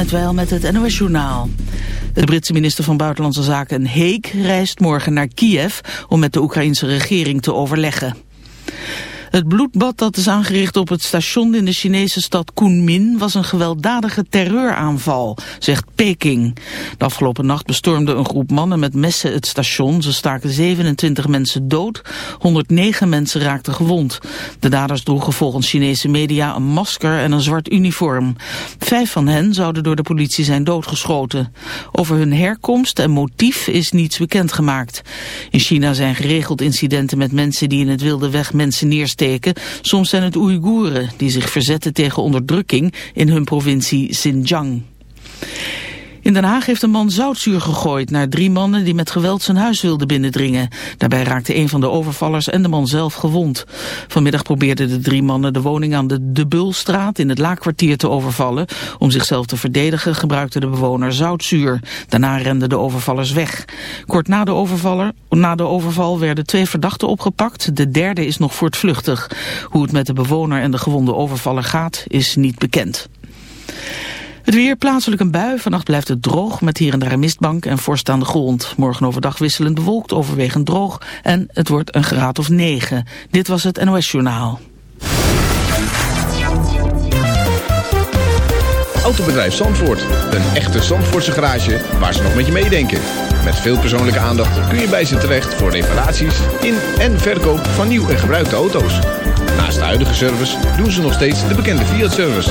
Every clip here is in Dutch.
net wel met het NOS Journaal. De Britse minister van Buitenlandse Zaken Heek reist morgen naar Kiev om met de Oekraïnse regering te overleggen. Het bloedbad dat is aangericht op het station in de Chinese stad Kunming was een gewelddadige terreuraanval, zegt Peking. De afgelopen nacht bestormde een groep mannen met messen het station. Ze staken 27 mensen dood, 109 mensen raakten gewond. De daders droegen volgens Chinese media een masker en een zwart uniform. Vijf van hen zouden door de politie zijn doodgeschoten. Over hun herkomst en motief is niets bekendgemaakt. In China zijn geregeld incidenten met mensen die in het wilde weg mensen neersteken Soms zijn het Oeigoeren die zich verzetten tegen onderdrukking in hun provincie Xinjiang. In Den Haag heeft een man zoutzuur gegooid naar drie mannen die met geweld zijn huis wilden binnendringen. Daarbij raakte een van de overvallers en de man zelf gewond. Vanmiddag probeerden de drie mannen de woning aan de De Bulstraat in het Laakkwartier te overvallen. Om zichzelf te verdedigen gebruikte de bewoner zoutzuur. Daarna renden de overvallers weg. Kort na de, overvaller, na de overval werden twee verdachten opgepakt. De derde is nog voortvluchtig. Hoe het met de bewoner en de gewonde overvaller gaat is niet bekend. Het weer plaatselijk een bui. Vannacht blijft het droog met hier en daar een mistbank en vorst aan de grond. Morgen overdag wisselend bewolkt, overwegend droog en het wordt een graad of 9. Dit was het NOS Journaal. Autobedrijf Zandvoort. Een echte Zandvoortse garage waar ze nog met je meedenken. Met veel persoonlijke aandacht kun je bij ze terecht voor reparaties in en verkoop van nieuw en gebruikte auto's. Naast de huidige service doen ze nog steeds de bekende Fiat-service.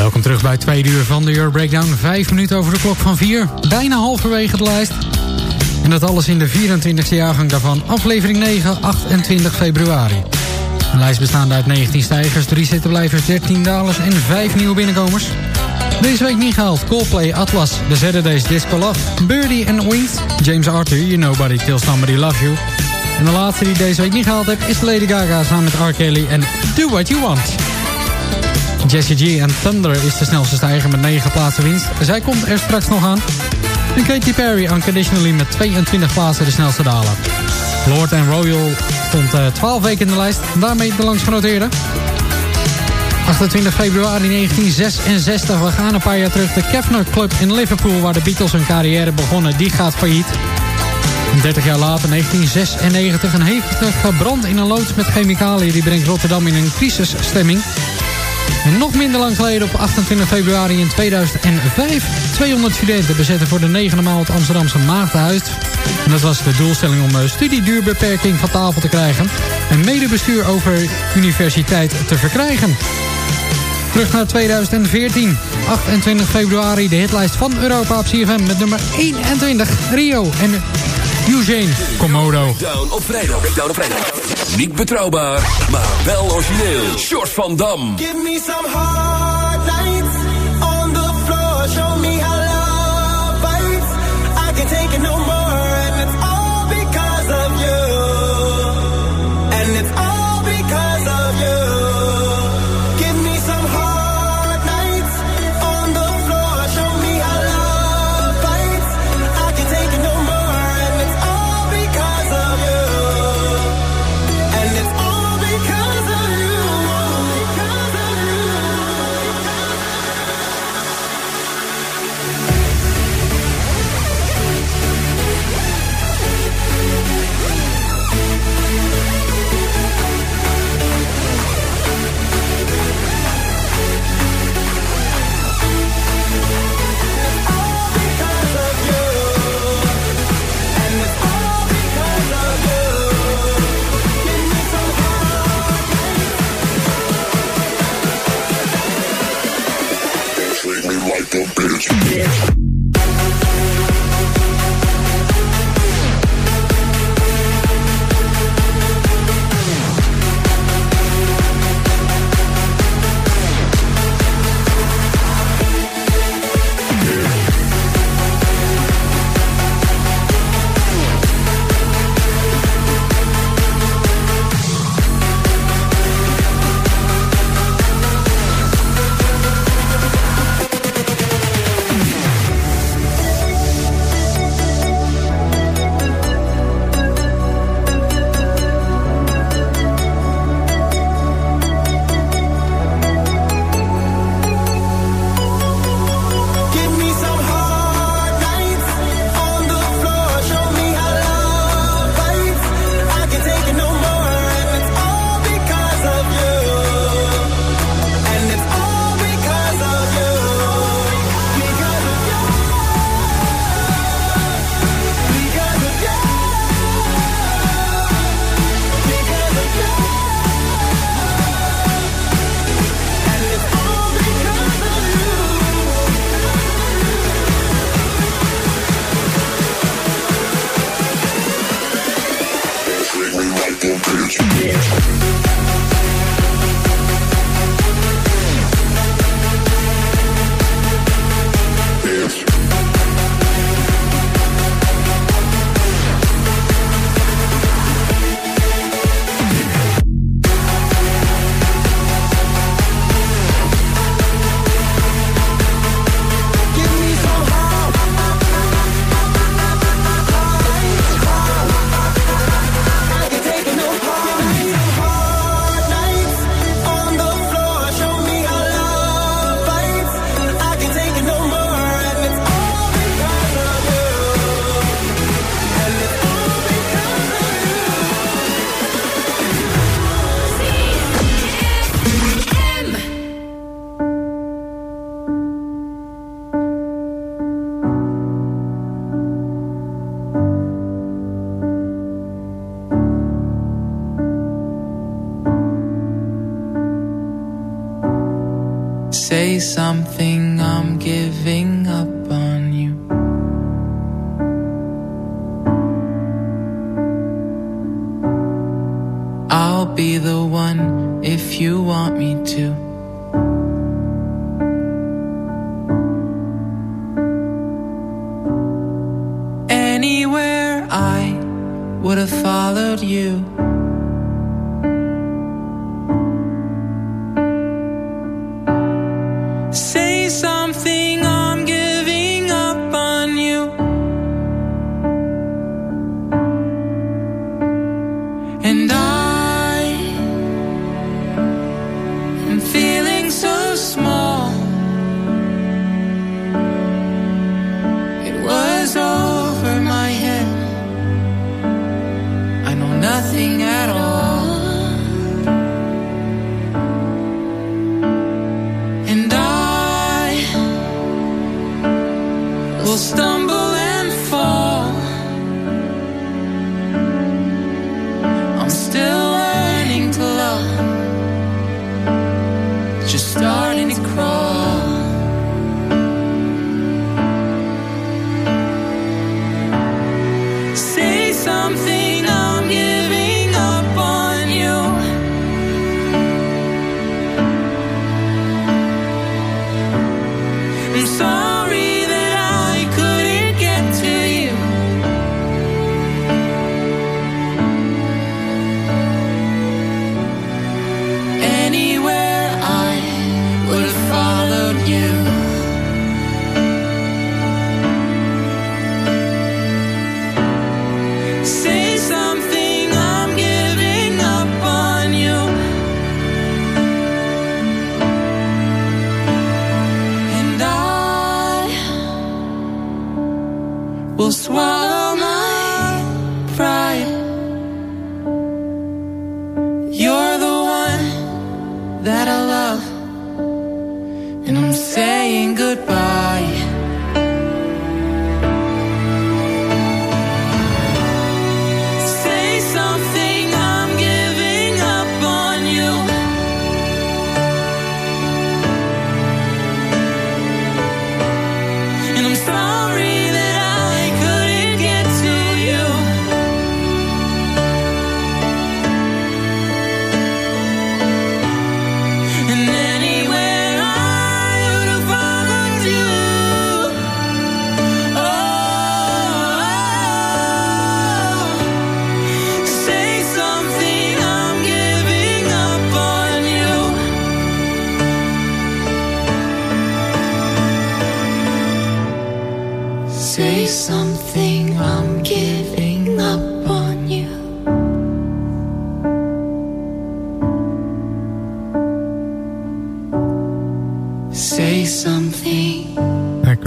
Welkom terug bij tweede uur van de Euro Breakdown. Vijf minuten over de klok van vier. Bijna halverwege de lijst. En dat alles in de 24e jaargang daarvan. Aflevering 9, 28 februari. Een lijst bestaande uit 19 stijgers, 3 zittenblijvers, 13 dalers en 5 nieuwe binnenkomers. Deze week niet gehaald. Coldplay, Atlas, The Saturdays Disco Love, Birdie en Wings, James Arthur, You Nobody Till Somebody Love You. En de laatste die deze week niet gehaald heeft is Lady Gaga samen met R. Kelly en Do What You Want. Jessie G en Thunder is de snelste stijger met 9 plaatsen winst. Zij komt er straks nog aan. En Katy Perry Unconditionally met 22 plaatsen de snelste daler. Lord and Royal stond eh, 12 weken in de lijst. Daarmee de langst genoteerde. 28 februari 1966. We gaan een paar jaar terug. De Kevner Club in Liverpool, waar de Beatles hun carrière begonnen, die gaat failliet. 30 jaar later, 1996, een hevige brand in een loods met chemicaliën... die brengt Rotterdam in een crisisstemming. En nog minder lang geleden, op 28 februari in 2005... 200 studenten bezetten voor de negende maal het Amsterdamse Maagdenhuis. En dat was de doelstelling om eh, studieduurbeperking van tafel te krijgen... en medebestuur over universiteit te verkrijgen. Terug naar 2014. 28 februari de hitlijst van Europa op CFM met nummer 21 Rio en Eugene Komodo. Breakdown op vrijdag. Breakdown op vrijdag. Niet betrouwbaar, maar wel origineel. Short van Dam. Give me some hard this.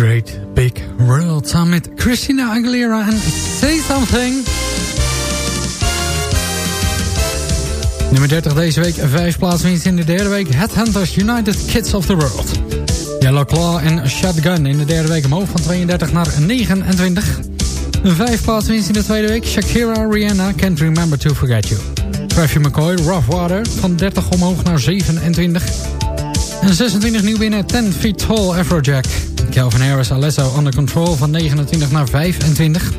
Great Big World. Samen met Christina Aguilera en Say Something. Nummer 30 deze week, vijf plaatswinst in de derde week. Headhunters United Kids of the World. Yellow Claw en Shotgun in de derde week omhoog van 32 naar 29. Vijf plaatswinst in de tweede week. Shakira, Rihanna, Can't Remember to Forget You. Traffy McCoy, Rough Water, van 30 omhoog naar 27. En 26 nieuw binnen, 10 Feet Tall, Afrojack. Calvin Harris, Alesso, Under Control van 29 naar 25.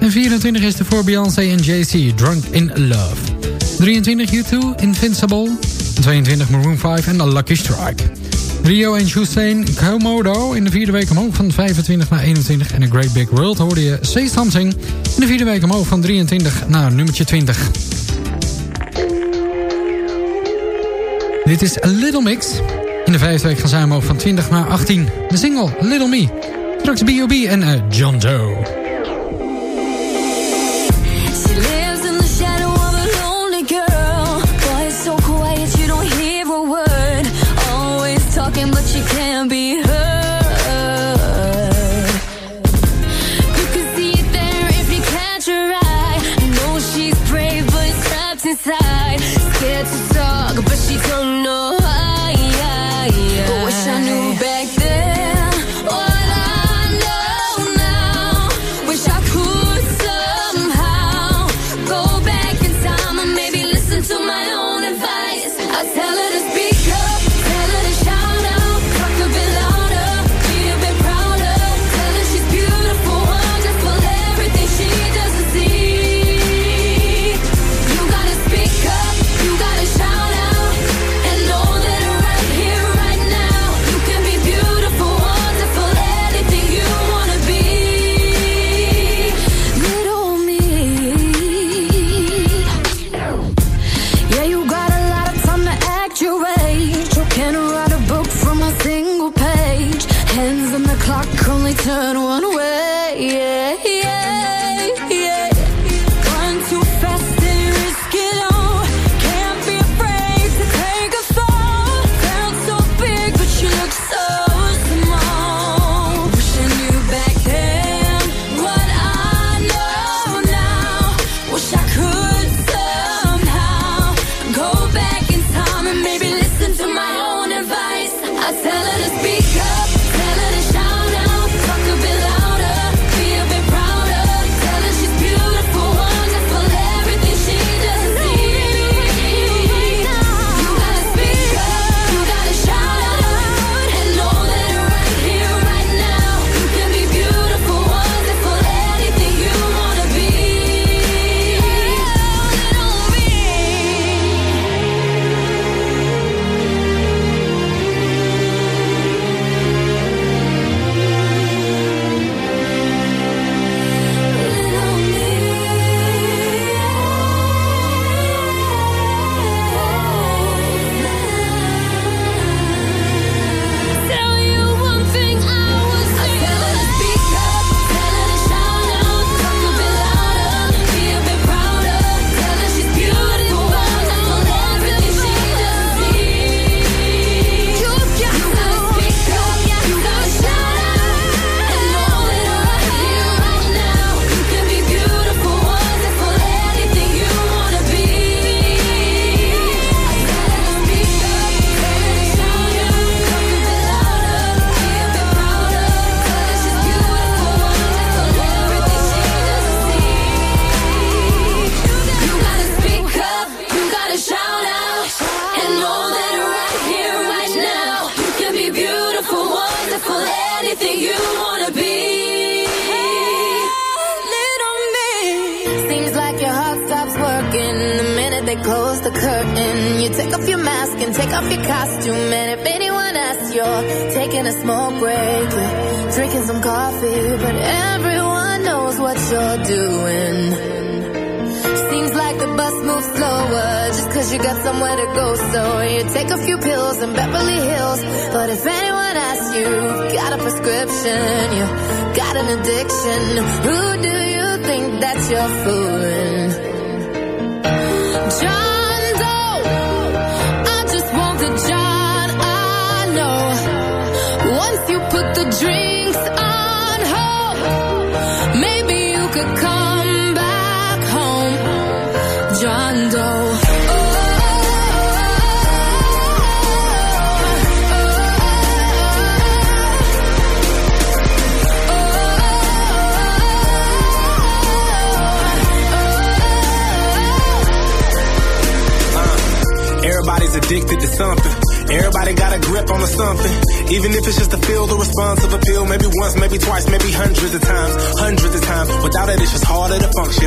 En 24 is er voor Beyoncé en JC, Drunk in Love. 23 U2, Invincible. 22 Maroon 5 en The Lucky Strike. Rio en Hussein Komodo in de vierde week omhoog van 25 naar 21. En A Great Big World hoorde je Say Something in de vierde week omhoog van 23 naar nummertje 20. Dit is A Little Mix... In de vijfde week gaan Zuimo van 20 naar 18. De single Little Me. Straks B.O.B. en eh, John Doe.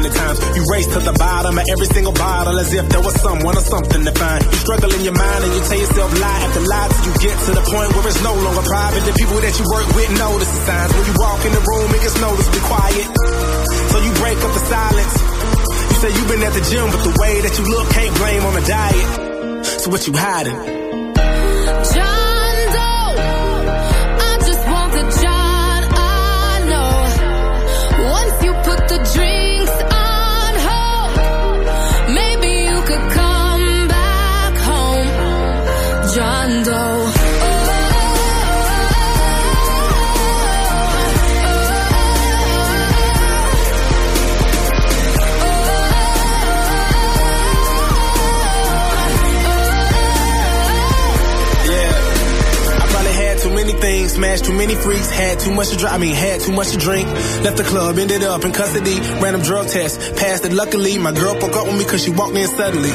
Times. You race to the bottom of every single bottle as if there was someone or something to find. You struggle in your mind and you tell yourself lie after lie till you get to the point where it's no longer private. The people that you work with notice the signs. When you walk in the room, it gets noticeably quiet. So you break up the silence. You say you've been at the gym, but the way that you look can't blame on the diet. So what you hiding? John too many freaks, had too much to drink. I mean, had too much to drink. Left the club, ended up in custody. Random drug test, passed it luckily. My girl broke up with me cause she walked in suddenly.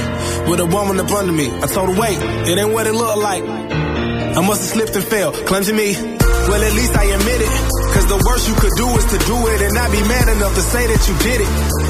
With a woman up under me. I told her, wait, it ain't what it looked like. I must have slipped and fell, clumsy me. Well, at least I admit it. Cause the worst you could do is to do it and not be man enough to say that you did it.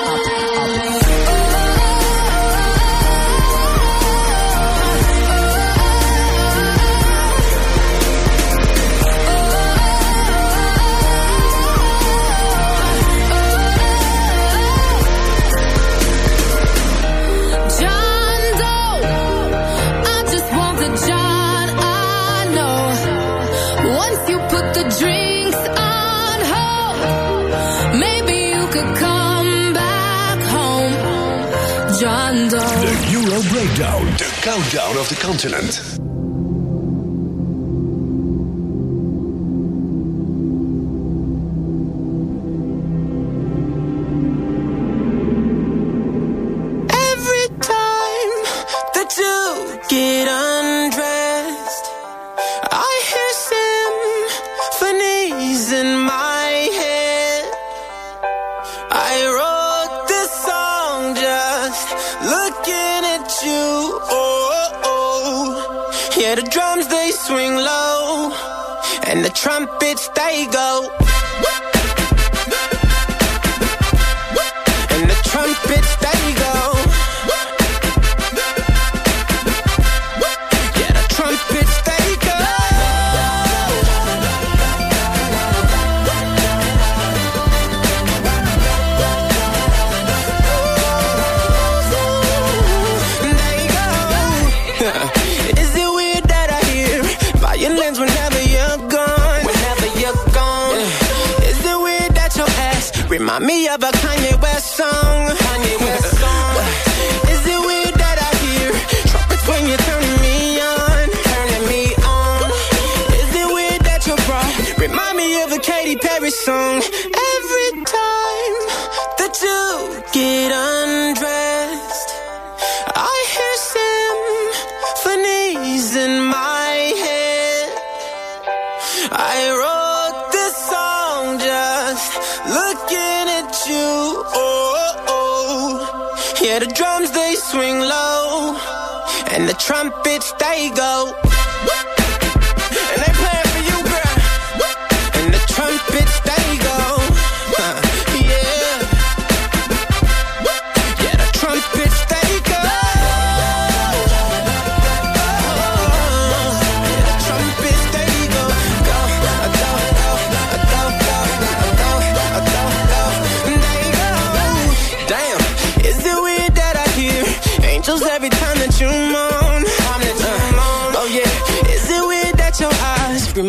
of the continent. Swing low, and the trumpets they go.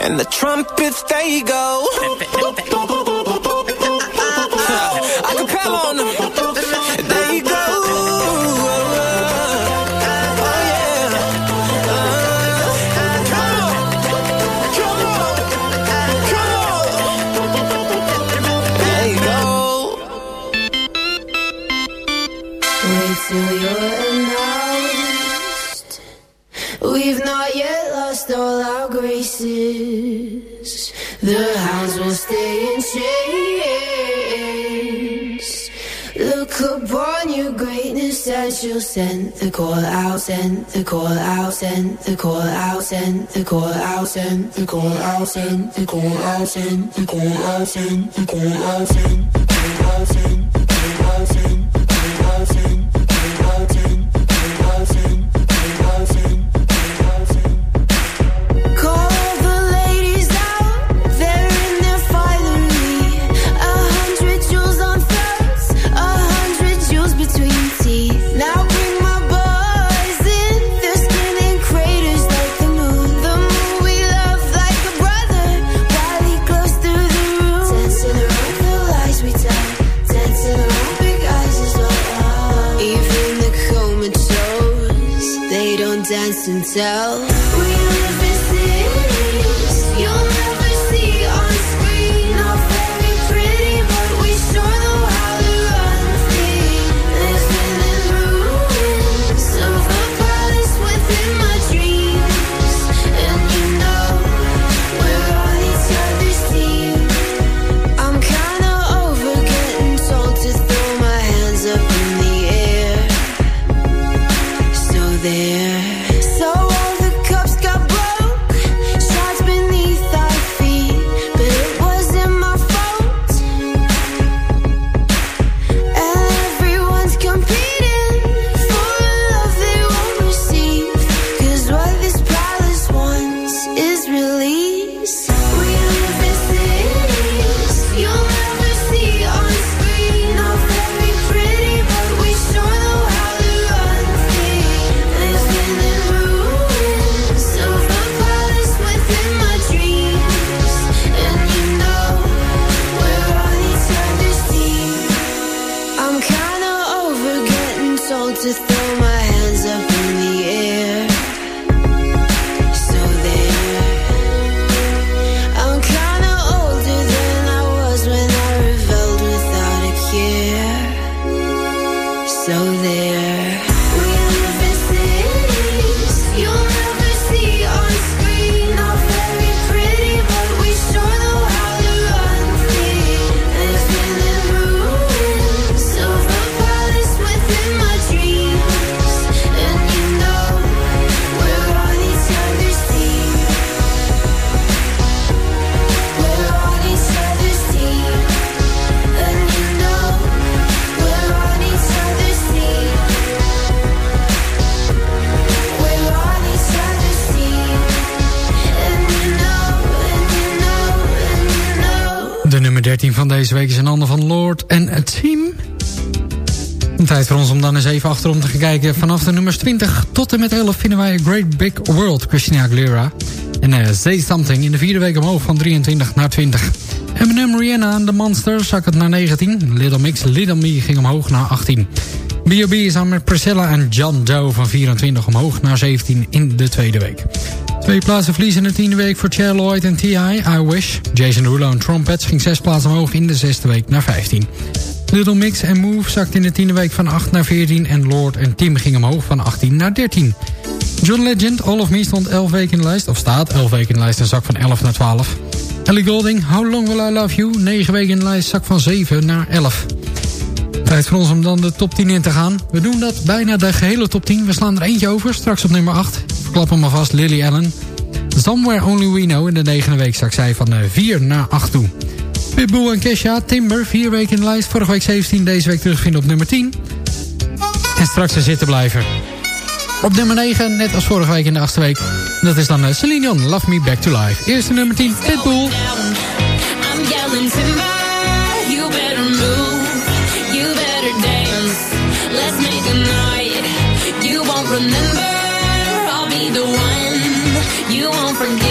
and the trumpets they go. As you'll send the call out, send the call out, send the call out, send the call out, send the call out, send the call out, send the call out, send the call out, send the call out, kijken. Vanaf de nummers 20 tot en met 11 vinden wij Great Big World, Christina Aguilera. En uh, Say Something in de vierde week omhoog van 23 naar 20. Eminem, Rihanna en The Monster zak het naar 19. Little Mix, Little Me ging omhoog naar 18. B.O.B. is aan met Priscilla en John Doe van 24 omhoog naar 17 in de tweede week. Twee plaatsen verliezen in de tiende week voor Cher Lloyd en T.I. I Wish. Jason Derulo en Trumpets ging zes plaatsen omhoog in de zesde week naar 15. Little Mix en Move zakt in de tiende week van 8 naar 14... en Lord en Tim gingen omhoog van 18 naar 13. John Legend, All of Me stond 11 weken in de lijst... of staat 11 weken in de lijst en zak van 11 naar 12. Ellie Golding, How Long Will I Love You... 9 weken in de lijst, zak van 7 naar 11. Tijd voor ons om dan de top 10 in te gaan. We doen dat bijna de gehele top 10. We slaan er eentje over, straks op nummer 8. Verklap hem maar vast, Lily Allen. Somewhere Only We Know in de negende week zak zij van 4 naar 8 toe. Pitbull en Kesha, Timber, 4 weken in de lijst. Vorige week 17, deze week terugvinden op nummer 10. En straks er zitten blijven. Op nummer 9, net als vorige week in de achtste week. Dat is dan eh, Celine Love Me Back to Life. Eerste nummer 10, Pitbull. Won't remember. I'll be the one you forget.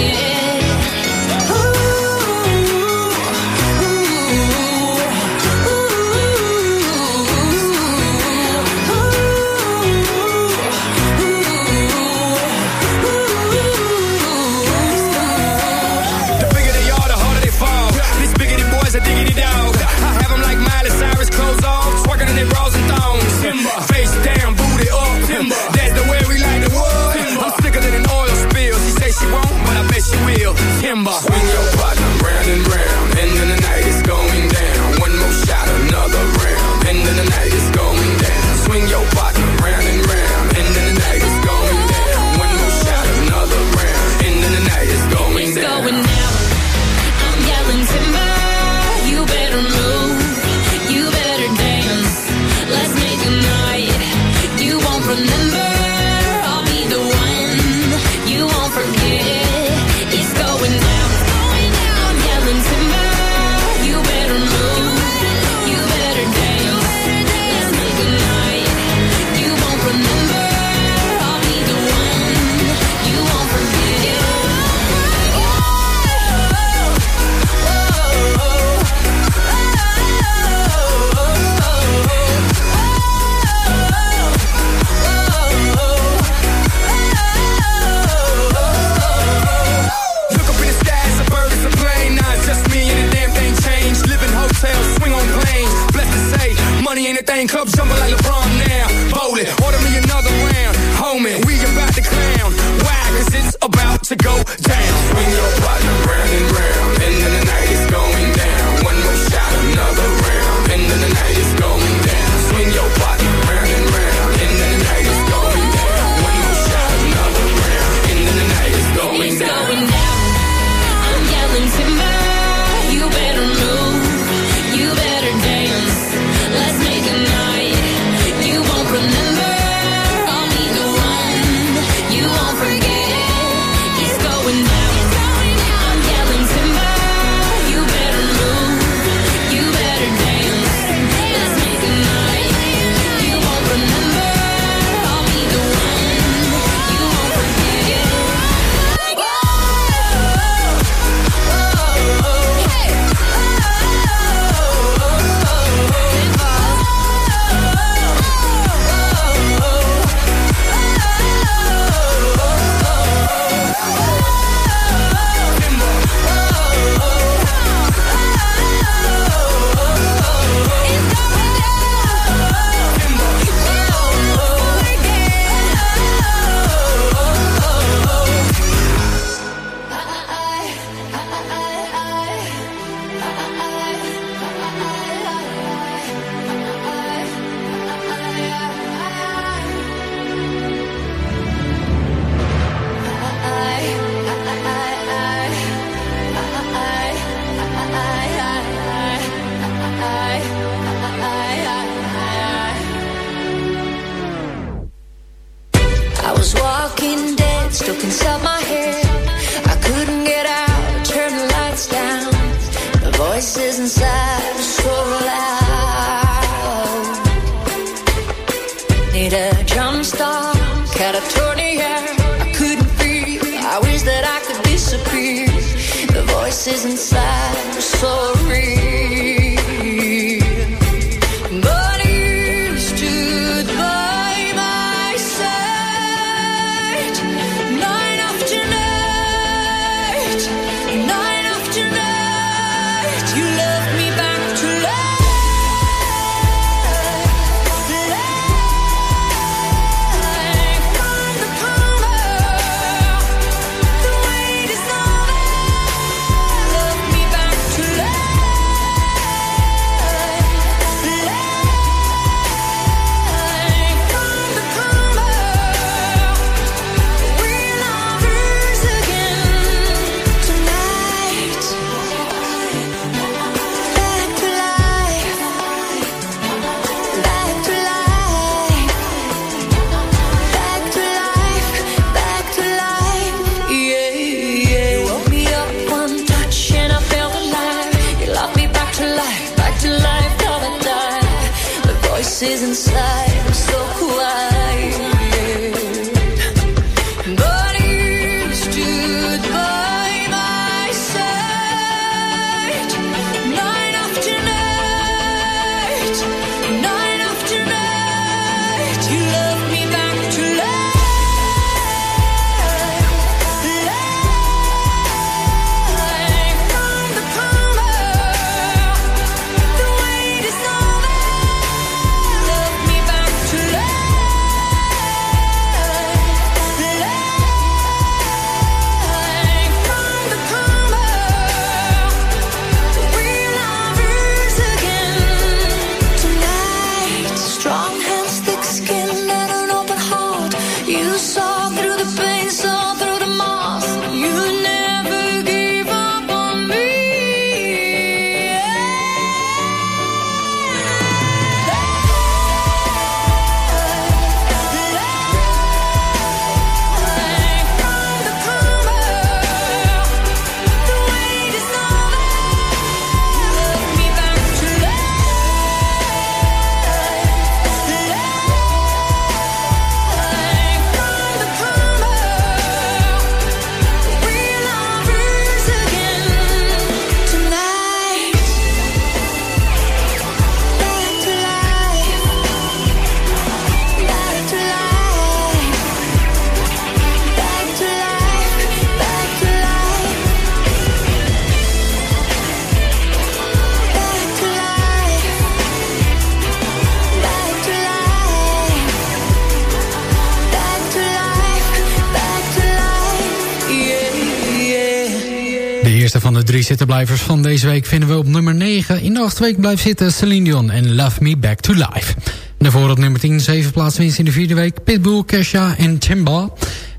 zittenblijvers van deze week vinden we op nummer 9. In de acht week blijft zitten Celine Dion en Love Me Back to Life. En daarvoor op nummer 10, 7 plaatsen in de vierde week... Pitbull, Kesha en Timba.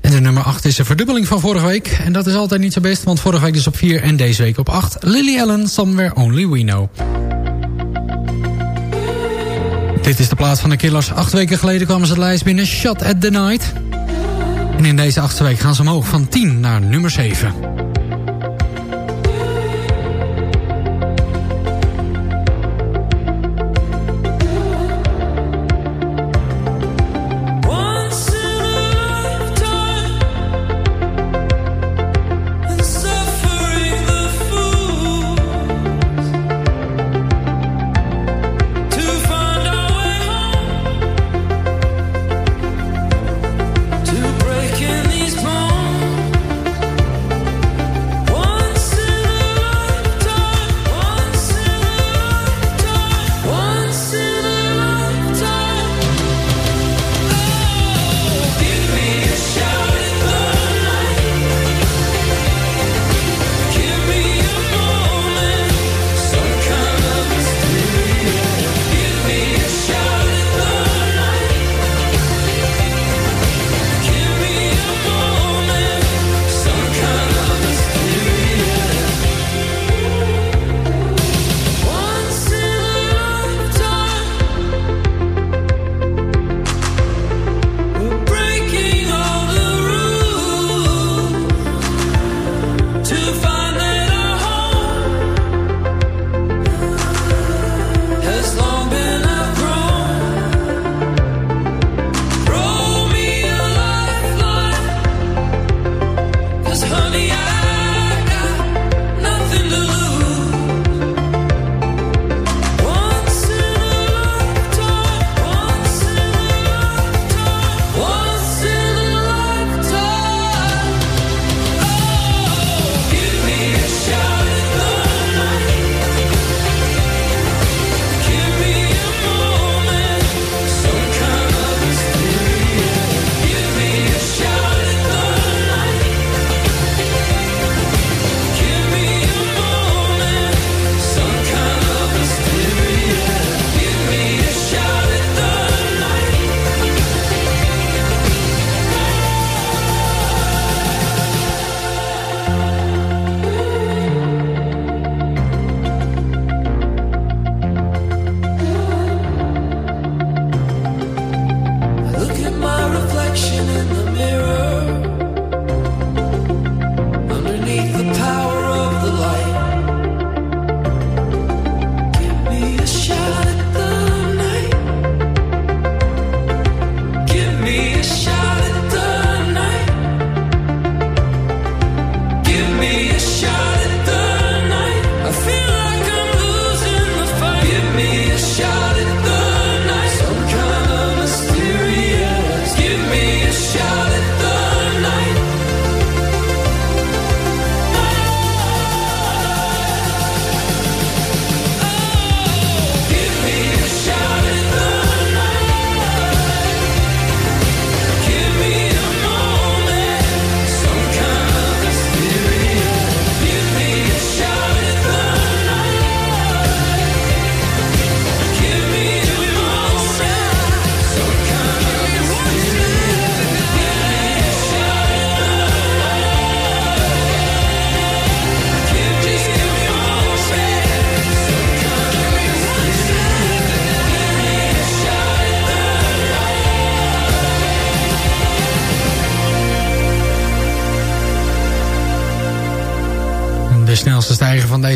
En de nummer 8 is een verdubbeling van vorige week. En dat is altijd niet zo best, want vorige week dus op 4 en deze week op 8. Lily Allen, Somewhere Only We Know. Dit is de plaats van de Killers. Acht weken geleden kwamen ze de lijst binnen, Shot at the Night. En in deze achtste week gaan ze omhoog van 10 naar nummer 7.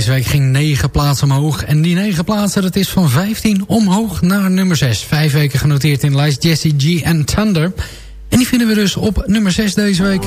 Deze week ging 9 plaatsen omhoog. En die 9 plaatsen, dat is van 15 omhoog naar nummer 6. Vijf weken genoteerd in de lijst Jesse G en Thunder. En die vinden we dus op nummer 6 deze week.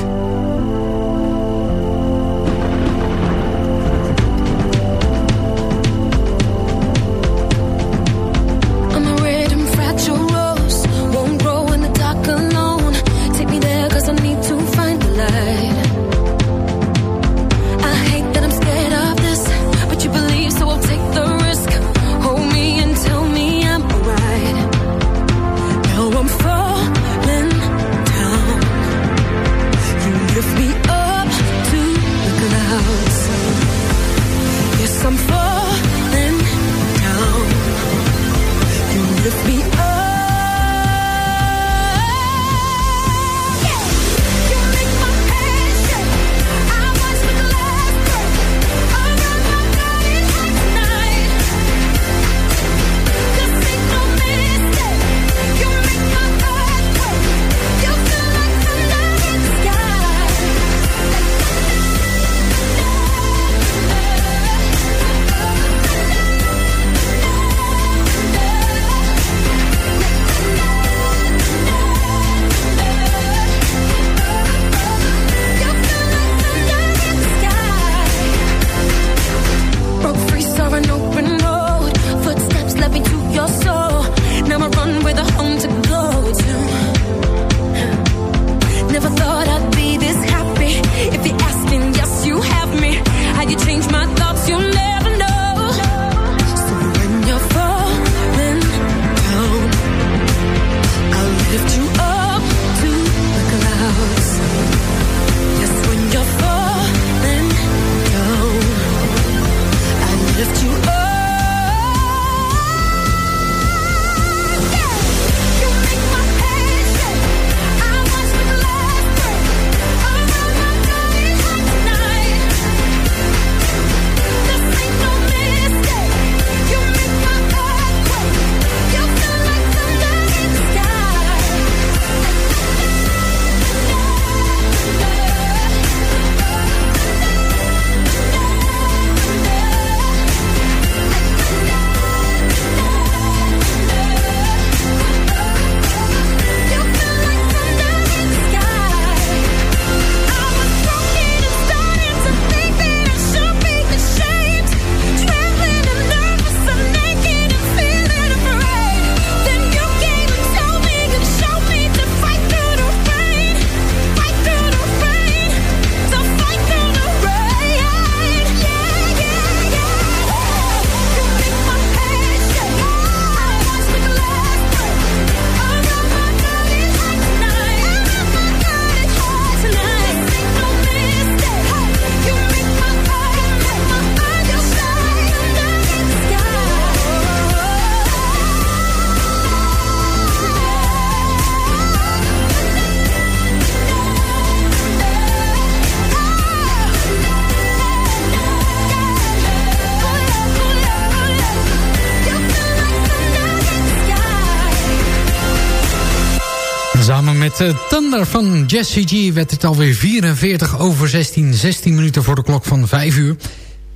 Jesse G werd het alweer 44 over 16. 16 minuten voor de klok van 5 uur.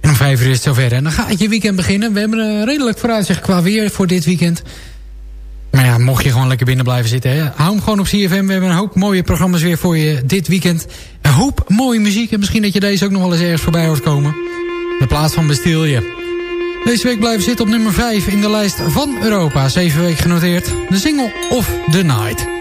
En om 5 uur is het zover. En dan gaat je weekend beginnen. We hebben een redelijk vooruitzicht qua weer voor dit weekend. Maar ja, mocht je gewoon lekker binnen blijven zitten. Hè, hou hem gewoon op CFM. We hebben een hoop mooie programma's weer voor je dit weekend. Een hoop mooie muziek. En misschien dat je deze ook nog wel eens ergens voorbij hoort komen. In plaats van Bestielje. Deze week blijven zitten op nummer 5 in de lijst van Europa. Zeven weken genoteerd. De single of the night.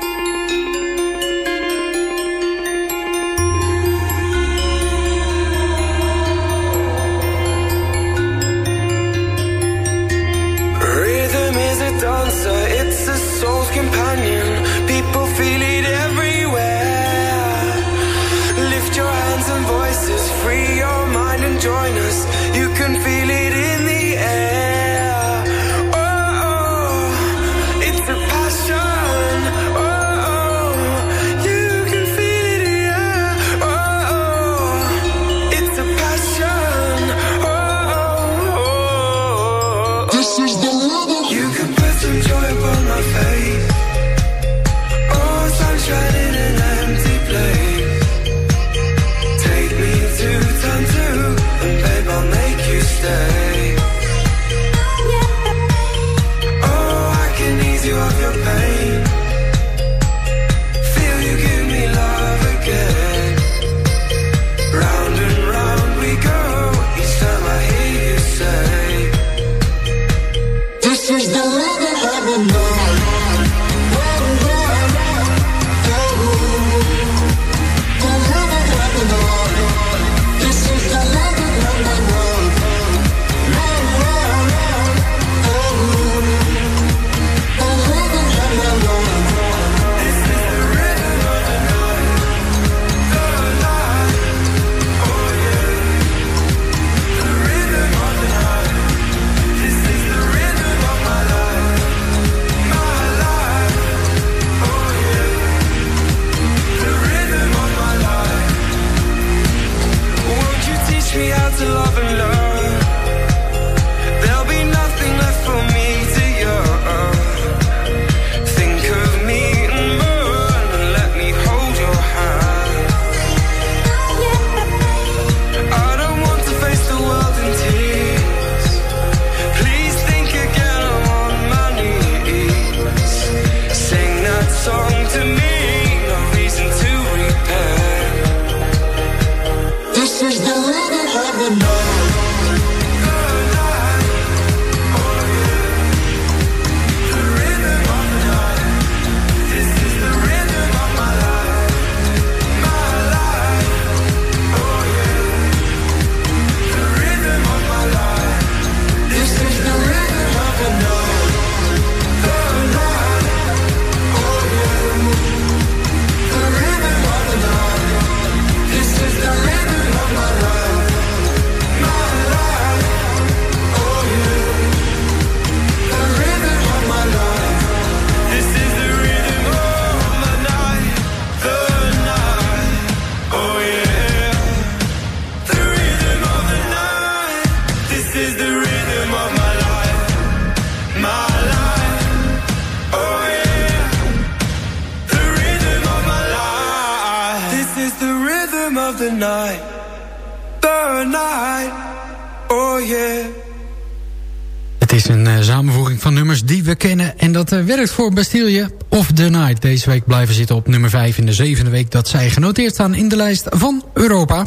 Dat eh, werkt voor Bastille of The Night. Deze week blijven zitten op nummer 5 in de zevende week... dat zij genoteerd staan in de lijst van Europa.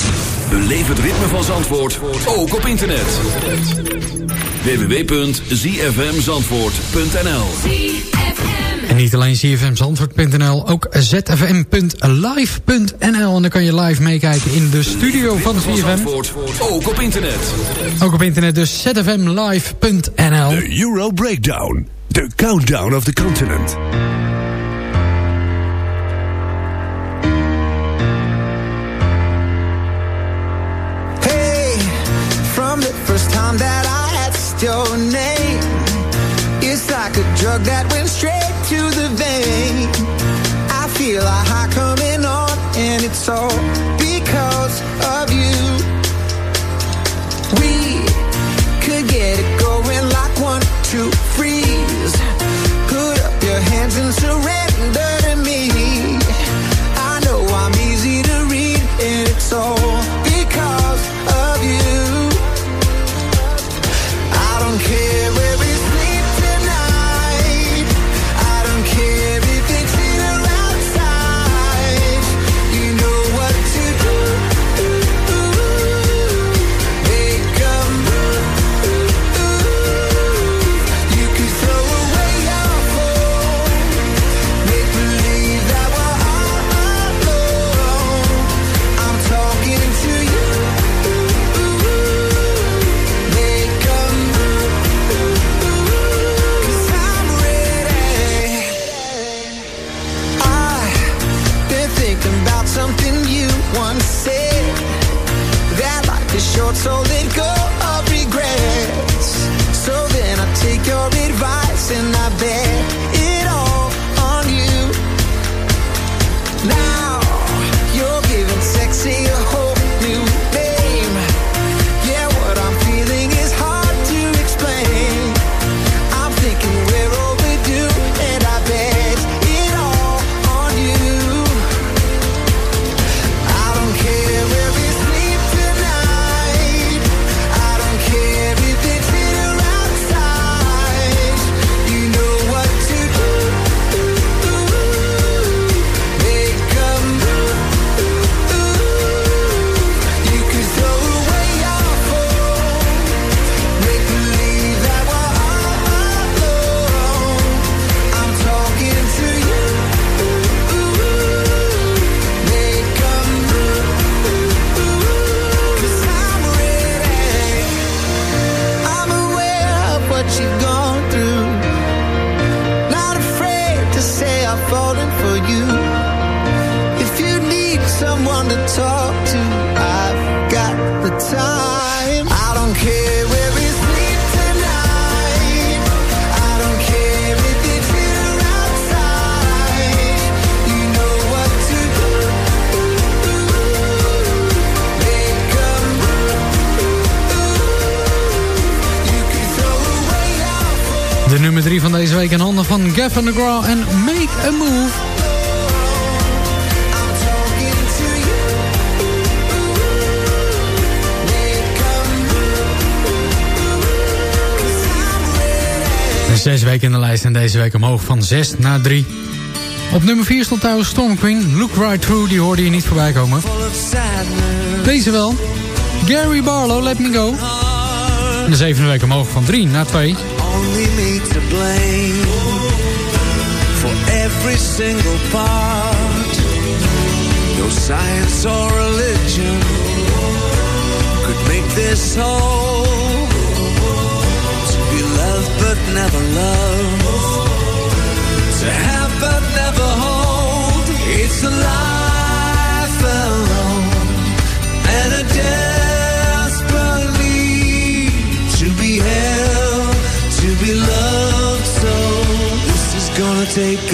Beleef het ritme van Zandvoort, ook op internet. www.zfmzandvoort.nl En niet alleen cfmzandvoort.nl, ook zfm.live.nl. En dan kan je live meekijken in de studio van. Zandvoort, ook op internet. Ook op internet dus zfmlive.nl. De Euro Breakdown. The countdown of the continent. Hey, from the first time that I asked your name, it's like a drug that went straight to the vein. I feel a high coming on, and it's all because van Gavin DeGraw en Make a Move. Zes weken in de lijst en deze week omhoog van 6 naar 3. Op nummer 4 stond trouwens Storm Queen. Look Right Through, die hoorde je niet voorbij komen. Deze wel. Gary Barlow, Let Me Go. En de zevende week omhoog van 3 naar 2. only me to blame every single part. No science or religion could make this whole. To be loved but never loved.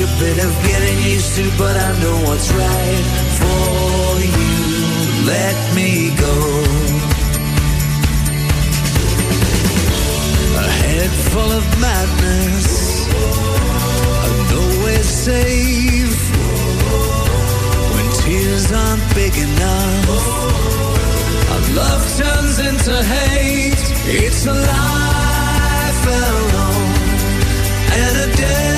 a bit of getting used to, but I know what's right for you. Let me go. A head full of madness, a no way safe. When tears aren't big enough, our love turns into hate. It's a life alone and a desperate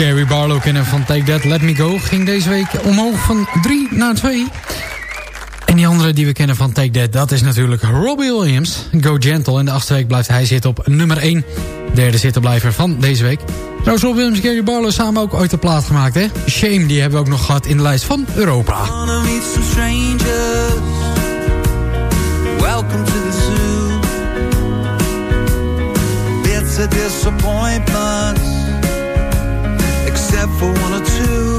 Gary Barlow kennen van Take That, Let Me Go... ging deze week omhoog van 3 naar 2. En die andere die we kennen van Take That, dat is natuurlijk Robbie Williams. Go Gentle. In de achtste week blijft hij zitten op nummer 1. Derde zittenblijver van deze week. Trouwens, Robbie Williams en Gary Barlow samen ook ooit de plaat gemaakt, hè? Shame, die hebben we ook nog gehad in de lijst van Europa. Welcome to the zoo. It's a disappointment. except for one or two.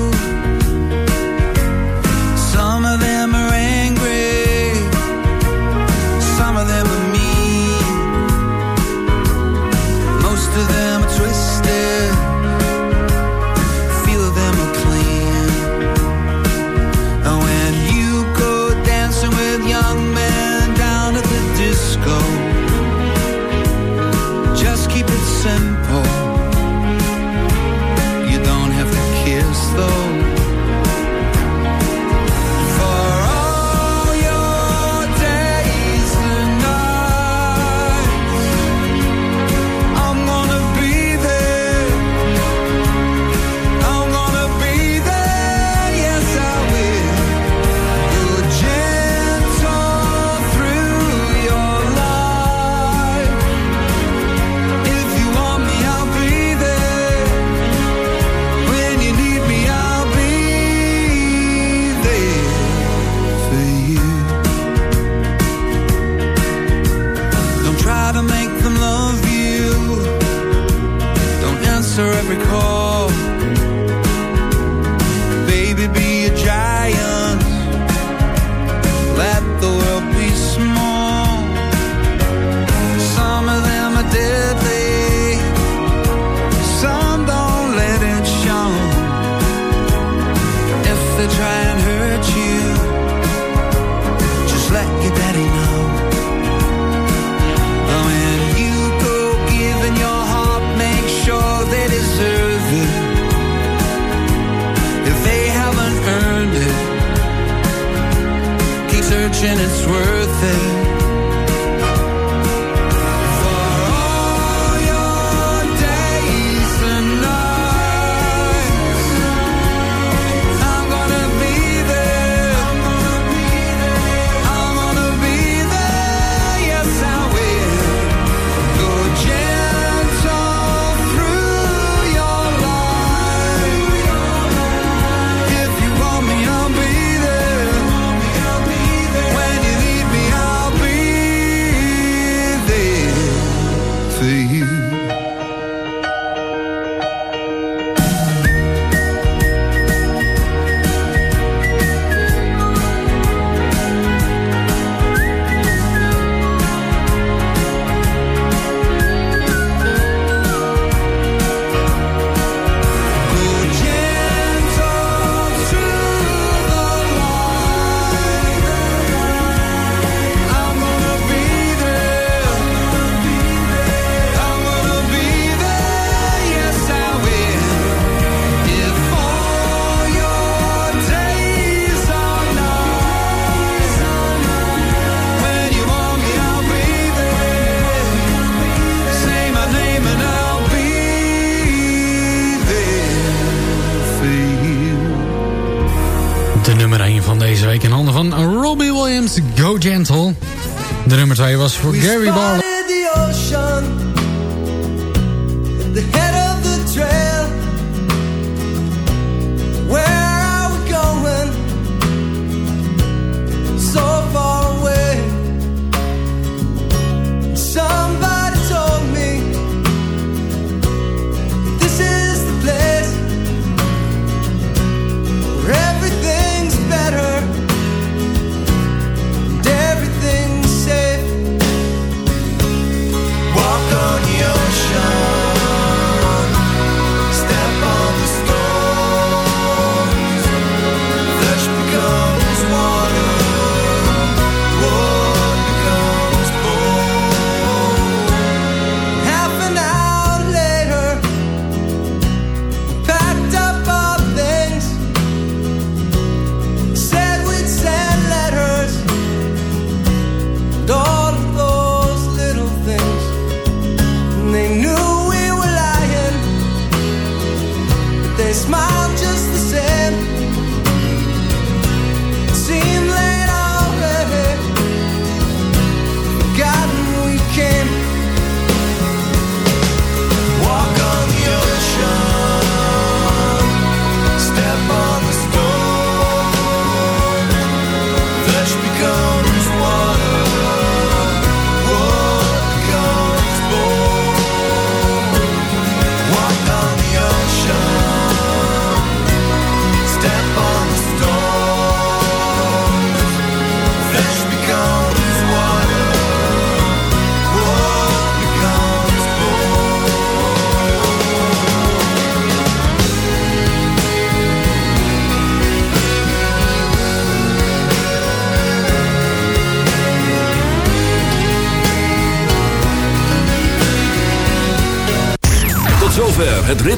Gary Sparks.